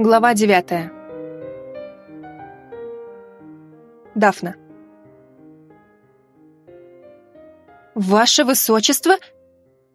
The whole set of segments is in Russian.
Глава девятая. Дафна. «Ваше высочество!»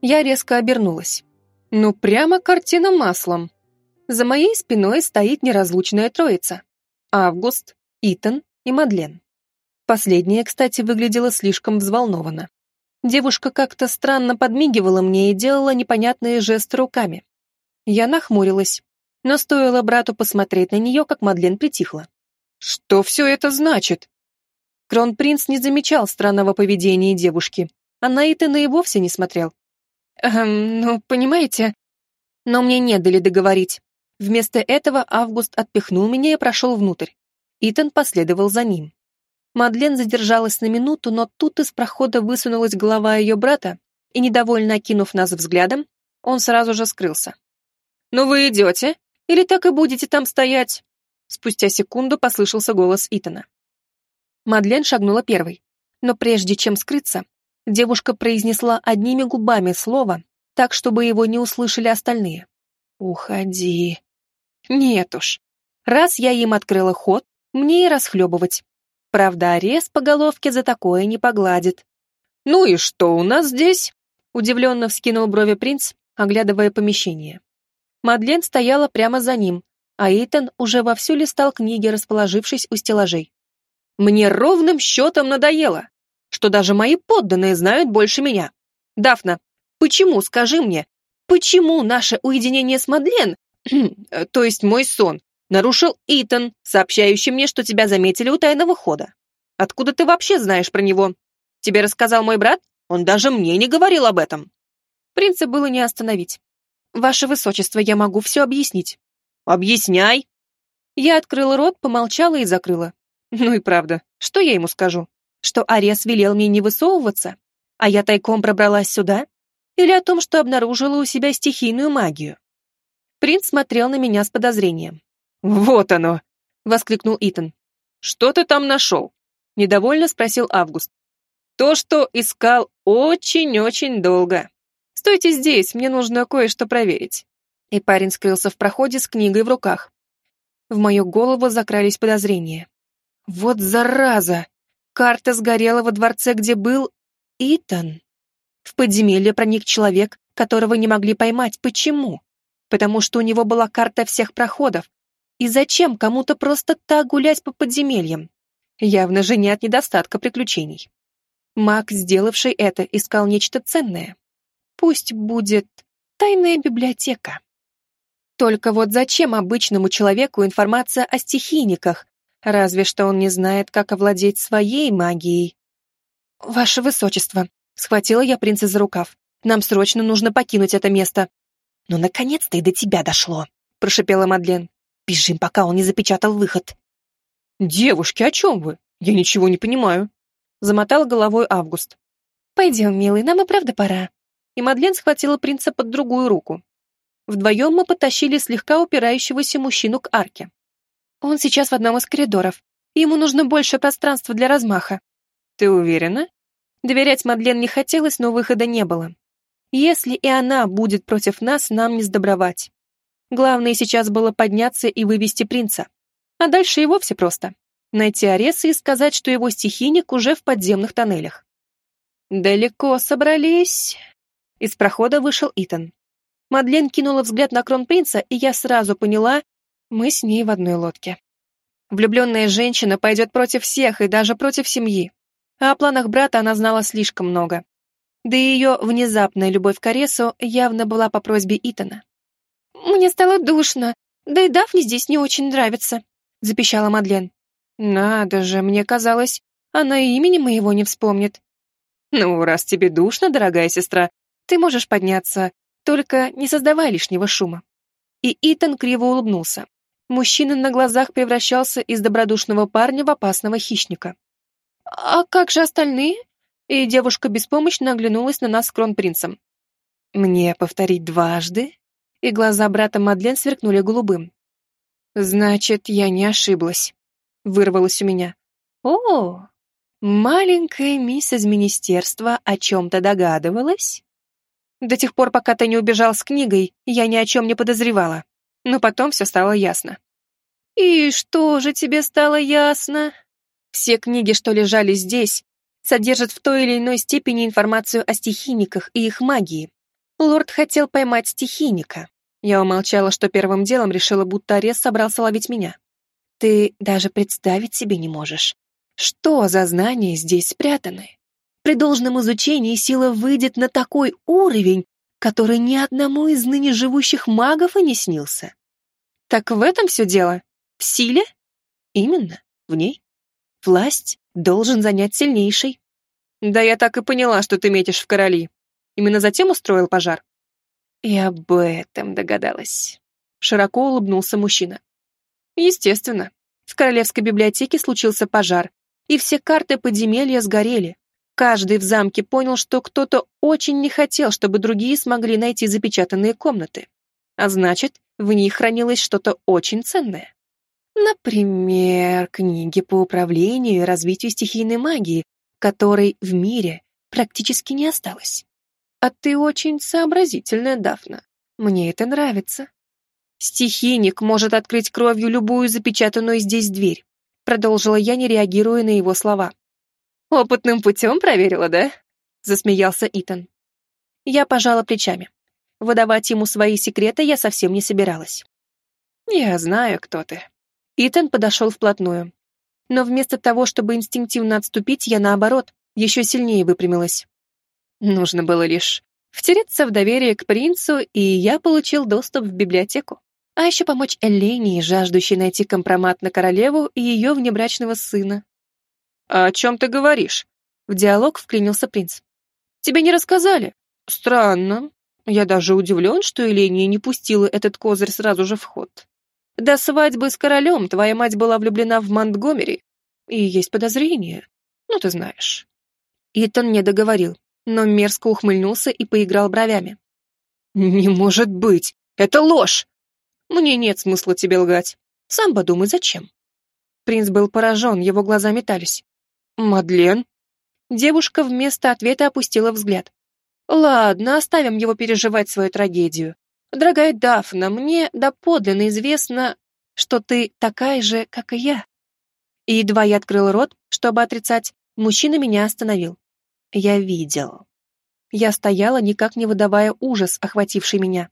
Я резко обернулась. Ну, прямо картина маслом. За моей спиной стоит неразлучная троица. Август, Итан и Мадлен. Последняя, кстати, выглядела слишком взволнованно. Девушка как-то странно подмигивала мне и делала непонятные жесты руками. Я нахмурилась, но стоило брату посмотреть на нее, как Мадлен притихла. «Что все это значит?» Кронпринц не замечал странного поведения девушки, а на Итана и вовсе не смотрел. «Эм, ну, понимаете...» Но мне не дали договорить. Вместо этого Август отпихнул меня и прошел внутрь. Итан последовал за ним. Мадлен задержалась на минуту, но тут из прохода высунулась голова ее брата, и, недовольно окинув нас взглядом, он сразу же скрылся. «Ну вы идете? Или так и будете там стоять?» Спустя секунду послышался голос Итана. Мадлен шагнула первой, но прежде чем скрыться, девушка произнесла одними губами слово, так, чтобы его не услышали остальные. «Уходи». Нет уж. Раз я им открыла ход, мне и расхлебывать. Правда, арес по головке за такое не погладит. «Ну и что у нас здесь?» Удивленно вскинул брови принц, оглядывая помещение. Мадлен стояла прямо за ним, а Итан уже вовсю листал книги, расположившись у стеллажей. «Мне ровным счетом надоело, что даже мои подданные знают больше меня. Дафна, почему, скажи мне, почему наше уединение с Мадлен, то есть мой сон, нарушил Итан, сообщающий мне, что тебя заметили у тайного хода? Откуда ты вообще знаешь про него? Тебе рассказал мой брат? Он даже мне не говорил об этом». Принца было не остановить. «Ваше высочество, я могу все объяснить». «Объясняй!» Я открыла рот, помолчала и закрыла. Ну и правда, что я ему скажу? Что Арес велел мне не высовываться, а я тайком пробралась сюда? Или о том, что обнаружила у себя стихийную магию? Принц смотрел на меня с подозрением. «Вот оно!» — воскликнул Итан. «Что ты там нашел?» — недовольно спросил Август. «То, что искал очень-очень долго. Стойте здесь, мне нужно кое-что проверить». И парень скрылся в проходе с книгой в руках. В мою голову закрались подозрения. Вот зараза! Карта сгорела во дворце, где был Итан. В подземелье проник человек, которого не могли поймать. Почему? Потому что у него была карта всех проходов. И зачем кому-то просто так гулять по подземельям? Явно же не от недостатка приключений. Маг, сделавший это, искал нечто ценное. Пусть будет тайная библиотека. Только вот зачем обычному человеку информация о стихийниках, разве что он не знает, как овладеть своей магией? «Ваше Высочество», — схватила я принца за рукав, «нам срочно нужно покинуть это место». «Ну, наконец-то и до тебя дошло», — прошипела Мадлен. «Бежим, пока он не запечатал выход». «Девушки, о чем вы? Я ничего не понимаю», — замотал головой Август. «Пойдем, милый, нам и правда пора», и Мадлен схватила принца под другую руку. Вдвоем мы потащили слегка упирающегося мужчину к арке. Он сейчас в одном из коридоров. Ему нужно больше пространства для размаха. Ты уверена? Доверять Мадлен не хотелось, но выхода не было. Если и она будет против нас, нам не сдобровать. Главное сейчас было подняться и вывести принца. А дальше и вовсе просто. Найти Ареса и сказать, что его стихийник уже в подземных тоннелях. «Далеко собрались?» Из прохода вышел Итан. Мадлен кинула взгляд на кронпринца, и я сразу поняла, мы с ней в одной лодке. Влюбленная женщина пойдет против всех и даже против семьи. А о планах брата она знала слишком много. Да и ее внезапная любовь к Аресу явно была по просьбе Итана. «Мне стало душно, да и Дафне здесь не очень нравится», — запищала Мадлен. «Надо же, мне казалось, она и имени моего не вспомнит». «Ну, раз тебе душно, дорогая сестра, ты можешь подняться, только не создавай лишнего шума». И Итан криво улыбнулся. Мужчина на глазах превращался из добродушного парня в опасного хищника. «А как же остальные?» И девушка беспомощно оглянулась на нас с кронпринцем. «Мне повторить дважды?» И глаза брата Мадлен сверкнули голубым. «Значит, я не ошиблась», — вырвалось у меня. «О, маленькая мисс из министерства о чем-то догадывалась?» До тех пор, пока ты не убежал с книгой, я ни о чем не подозревала. Но потом все стало ясно. «И что же тебе стало ясно?» Все книги, что лежали здесь, содержат в той или иной степени информацию о стихийниках и их магии. Лорд хотел поймать стихийника. Я умолчала, что первым делом решила, будто арест собрался ловить меня. Ты даже представить себе не можешь, что за знания здесь спрятаны. При должном изучении сила выйдет на такой уровень, который ни одному из ныне живущих магов и не снился. Так в этом все дело? В силе? Именно, в ней. Власть должен занять сильнейший. Да я так и поняла, что ты метишь в короли. Именно затем устроил пожар. И об этом догадалась. Широко улыбнулся мужчина. Естественно. В королевской библиотеке случился пожар, и все карты подземелья сгорели. Каждый в замке понял, что кто-то очень не хотел, чтобы другие смогли найти запечатанные комнаты. А значит, в них хранилось что-то очень ценное. Например, книги по управлению и развитию стихийной магии, которой в мире практически не осталось. А ты очень сообразительная, Дафна. Мне это нравится. Стихийник может открыть кровью любую запечатанную здесь дверь, продолжила я, не реагируя на его слова. Опытным путем проверила, да? Засмеялся Итан. Я пожала плечами. Выдавать ему свои секреты я совсем не собиралась. Я знаю, кто ты. Итан подошел вплотную. Но вместо того, чтобы инстинктивно отступить, я наоборот, еще сильнее выпрямилась. Нужно было лишь втереться в доверие к принцу, и я получил доступ в библиотеку. А еще помочь Элении, жаждущей найти компромат на королеву и ее внебрачного сына. «А «О чем ты говоришь?» В диалог вклинился принц. «Тебе не рассказали?» «Странно. Я даже удивлен, что Эления не пустила этот козырь сразу же в ход. До свадьбы с королем твоя мать была влюблена в Монтгомери, и есть подозрение. Ну, ты знаешь». Итан не договорил, но мерзко ухмыльнулся и поиграл бровями. «Не может быть! Это ложь! Мне нет смысла тебе лгать. Сам подумай, зачем?» Принц был поражен, его глаза метались. «Мадлен?» Девушка вместо ответа опустила взгляд. «Ладно, оставим его переживать свою трагедию. Дорогая Дафна, мне доподлинно известно, что ты такая же, как и я». И едва я открыл рот, чтобы отрицать, мужчина меня остановил. Я видел. Я стояла, никак не выдавая ужас, охвативший меня.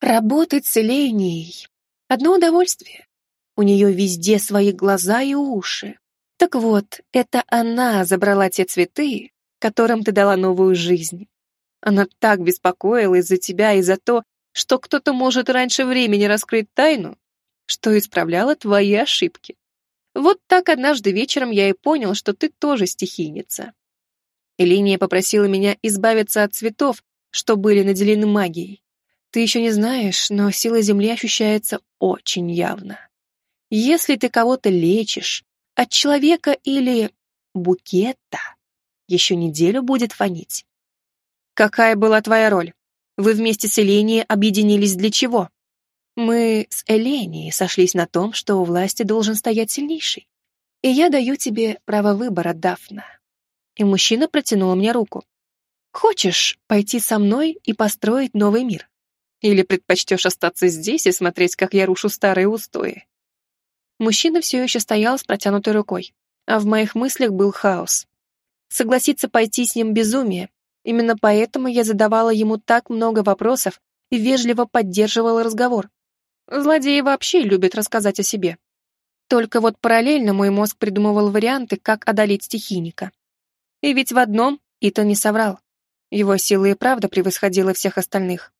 Работать с Эленией — одно удовольствие. У нее везде свои глаза и уши. Так вот, это она забрала те цветы, которым ты дала новую жизнь. Она так беспокоилась за тебя и за то, что кто-то может раньше времени раскрыть тайну, что исправляла твои ошибки. Вот так однажды вечером я и понял, что ты тоже стихийница. Элиния попросила меня избавиться от цветов, что были наделены магией. Ты еще не знаешь, но сила Земли ощущается очень явно. Если ты кого-то лечишь, от человека или букета, еще неделю будет фонить. Какая была твоя роль? Вы вместе с Эленией объединились для чего? Мы с Эленией сошлись на том, что у власти должен стоять сильнейший. И я даю тебе право выбора, Дафна. И мужчина протянул мне руку. Хочешь пойти со мной и построить новый мир? Или предпочтешь остаться здесь и смотреть, как я рушу старые устои?» Мужчина все еще стоял с протянутой рукой, а в моих мыслях был хаос. Согласиться пойти с ним безумие. Именно поэтому я задавала ему так много вопросов и вежливо поддерживала разговор. Злодеи вообще любят рассказать о себе. Только вот параллельно мой мозг придумывал варианты, как одолеть стихийника. И ведь в одном Итан не соврал. Его сила и правда превосходила всех остальных.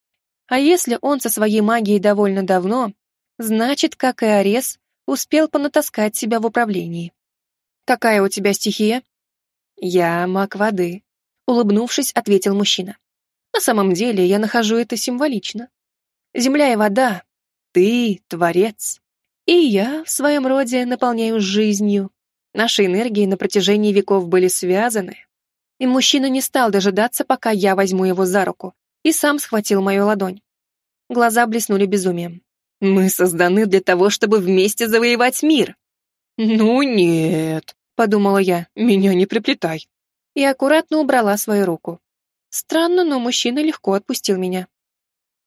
А если он со своей магией довольно давно, значит, как и Арес, успел понатаскать себя в управлении. «Какая у тебя стихия?» «Я маг воды», — улыбнувшись, ответил мужчина. «На самом деле я нахожу это символично. Земля и вода, ты — творец, и я в своем роде наполняю жизнью. Наши энергии на протяжении веков были связаны, и мужчина не стал дожидаться, пока я возьму его за руку, и сам схватил мою ладонь. Глаза блеснули безумием. «Мы созданы для того, чтобы вместе завоевать мир!» «Ну нет», — подумала я, — «меня не приплетай». И аккуратно убрала свою руку. Странно, но мужчина легко отпустил меня.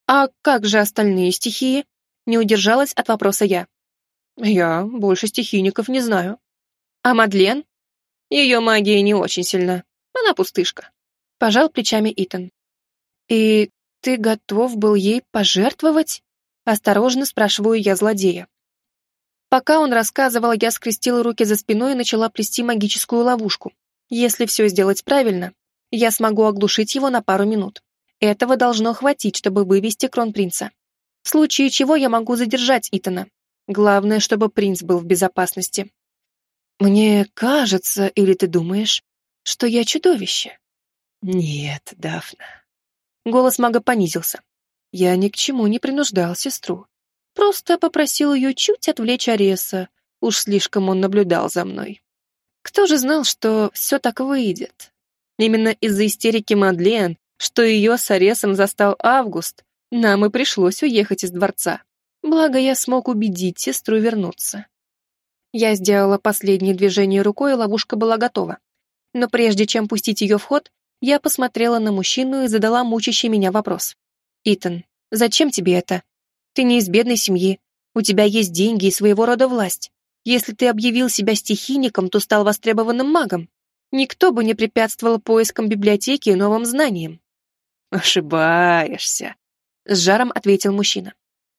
«А как же остальные стихии?» Не удержалась от вопроса я. Я больше стихийников не знаю. А Мадлен? Ее магия не очень сильна. Она пустышка. Пожал плечами Итан. И ты готов был ей пожертвовать? Осторожно спрашиваю я злодея. Пока он рассказывал, я скрестила руки за спиной и начала плести магическую ловушку. Если все сделать правильно, я смогу оглушить его на пару минут. Этого должно хватить, чтобы вывести кронпринца. В случае чего я могу задержать Итана. Главное, чтобы принц был в безопасности. Мне кажется, или ты думаешь, что я чудовище? Нет, Дафна. Голос мага понизился. Я ни к чему не принуждал сестру. Просто попросил ее чуть отвлечь Ареса. Уж слишком он наблюдал за мной. Кто же знал, что все так выйдет? Именно из-за истерики Мадлен, что ее с Аресом застал Август, нам и пришлось уехать из дворца. Благо, я смог убедить сестру вернуться. Я сделала последнее движение рукой, и ловушка была готова. Но прежде чем пустить ее в ход, я посмотрела на мужчину и задала мучащий меня вопрос. «Итан, зачем тебе это? Ты не из бедной семьи. У тебя есть деньги и своего рода власть. Если ты объявил себя стихийником, то стал востребованным магом. Никто бы не препятствовал поискам библиотеки и новым знаниям». «Ошибаешься», — с жаром ответил мужчина.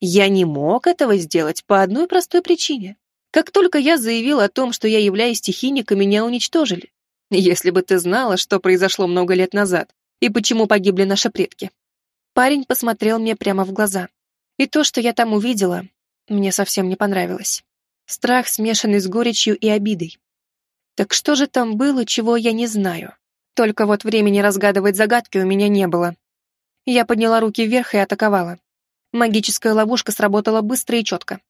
Я не мог этого сделать по одной простой причине. Как только я заявил о том, что я являюсь стихийником, меня уничтожили. Если бы ты знала, что произошло много лет назад и почему погибли наши предки. Парень посмотрел мне прямо в глаза. И то, что я там увидела, мне совсем не понравилось. Страх, смешанный с горечью и обидой. Так что же там было, чего я не знаю? Только вот времени разгадывать загадки у меня не было. Я подняла руки вверх и атаковала. Магическая ловушка сработала быстро и четко.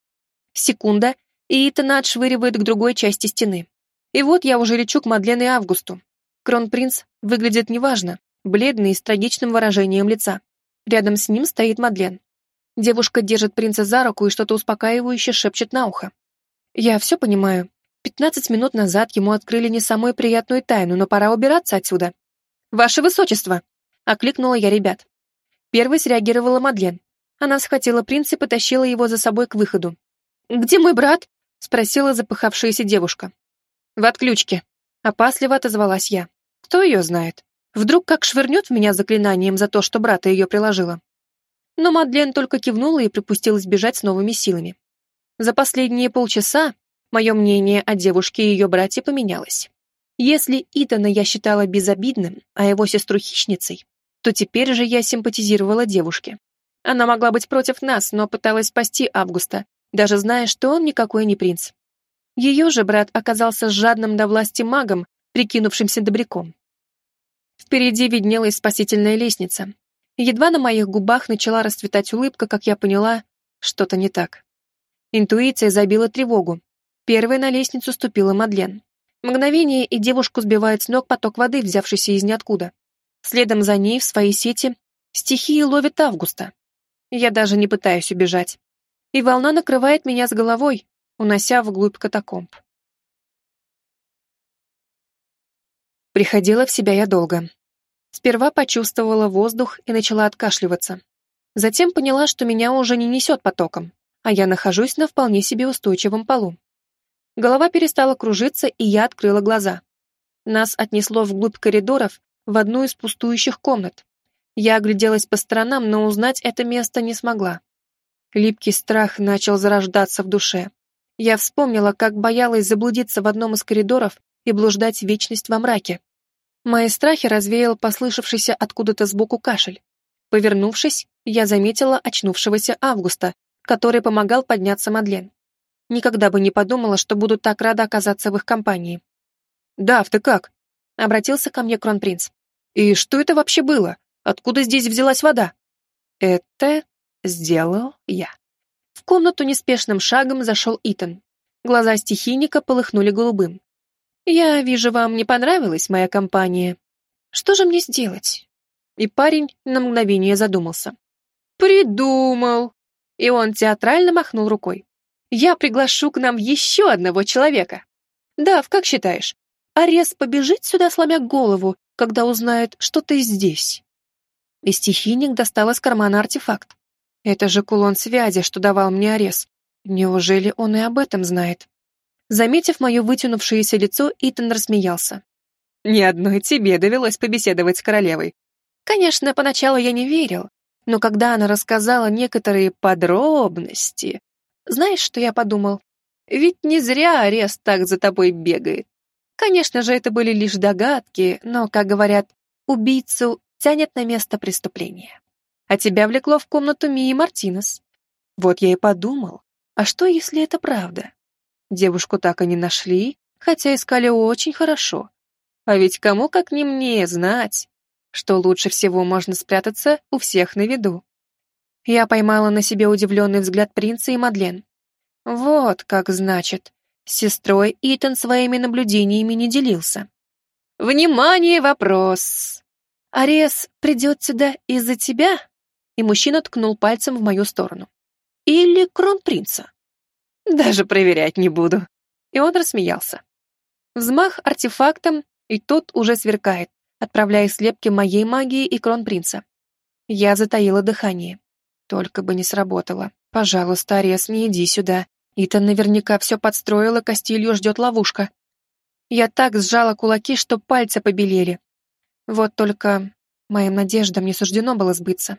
Секунда, и Итана отшвыривает к другой части стены. И вот я уже лечу к Мадлен Августу. Кронпринц выглядит неважно, бледный и с трагичным выражением лица. Рядом с ним стоит Мадлен. Девушка держит принца за руку и что-то успокаивающе шепчет на ухо. Я все понимаю. Пятнадцать минут назад ему открыли не самую приятную тайну, но пора убираться отсюда. «Ваше высочество!» — окликнула я ребят. Первой среагировала Мадлен. Она схватила принца и потащила его за собой к выходу. «Где мой брат?» — спросила запыхавшаяся девушка. «В отключке», — опасливо отозвалась я. «Кто ее знает? Вдруг как швырнет в меня заклинанием за то, что брата ее приложила?» Но Мадлен только кивнула и припустилась бежать с новыми силами. За последние полчаса мое мнение о девушке и ее брате поменялось. Если Итана я считала безобидным, а его сестру хищницей, то теперь же я симпатизировала девушке. Она могла быть против нас, но пыталась спасти Августа, даже зная, что он никакой не принц. Ее же брат оказался жадным до власти магом, прикинувшимся добряком. Впереди виднелась спасительная лестница. Едва на моих губах начала расцветать улыбка, как я поняла, что-то не так. Интуиция забила тревогу. Первой на лестницу ступила Мадлен. Мгновение, и девушку сбивает с ног поток воды, взявшийся из ниоткуда. Следом за ней в своей сети стихии ловит Августа. Я даже не пытаюсь убежать. И волна накрывает меня с головой, унося вглубь катакомб. Приходила в себя я долго. Сперва почувствовала воздух и начала откашливаться. Затем поняла, что меня уже не несет потоком, а я нахожусь на вполне себе устойчивом полу. Голова перестала кружиться, и я открыла глаза. Нас отнесло вглубь коридоров в одну из пустующих комнат. Я огляделась по сторонам, но узнать это место не смогла. Липкий страх начал зарождаться в душе. Я вспомнила, как боялась заблудиться в одном из коридоров и блуждать вечность во мраке. Мои страхи развеял послышавшийся откуда-то сбоку кашель. Повернувшись, я заметила очнувшегося Августа, который помогал подняться Мадлен. Никогда бы не подумала, что буду так рада оказаться в их компании. «Дав, ты как?» — обратился ко мне кронпринц. «И что это вообще было?» Откуда здесь взялась вода? Это сделал я. В комнату неспешным шагом зашел Итан. Глаза стихийника полыхнули голубым. «Я вижу, вам не понравилась моя компания. Что же мне сделать?» И парень на мгновение задумался. «Придумал!» И он театрально махнул рукой. «Я приглашу к нам еще одного человека. Дав, как считаешь, Арес побежит сюда, сломя голову, когда узнает, что ты здесь?» и стихийник достал из кармана артефакт. Это же кулон связи, что давал мне Арес. Неужели он и об этом знает? Заметив мое вытянувшееся лицо, Итан рассмеялся. «Ни одной тебе довелось побеседовать с королевой. Конечно, поначалу я не верил, но когда она рассказала некоторые подробности... Знаешь, что я подумал? Ведь не зря арест так за тобой бегает. Конечно же, это были лишь догадки, но, как говорят, убийцу тянет на место преступления. А тебя влекло в комнату Мии Мартинес. Вот я и подумал, а что, если это правда? Девушку так и не нашли, хотя искали очень хорошо. А ведь кому, как не мне, знать, что лучше всего можно спрятаться у всех на виду. Я поймала на себе удивленный взгляд принца и Мадлен. Вот как значит, с сестрой Итан своими наблюдениями не делился. «Внимание, вопрос! Арес придет сюда из-за тебя?» И мужчина ткнул пальцем в мою сторону. «Или кронпринца?» «Даже проверять не буду». И он рассмеялся. Взмах артефактом, и тот уже сверкает, отправляя слепки моей магии и кронпринца. Я затаила дыхание. Только бы не сработало. Пожалуйста, Арес, не иди сюда. Итан наверняка все подстроил, и Кастилью ждет ловушка. Я так сжала кулаки, что пальцы побелели. Вот только моим надеждам не суждено было сбыться.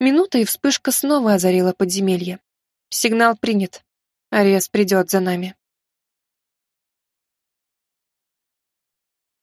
Минута и вспышка снова озарила подземелье. Сигнал принят. Арес придет за нами.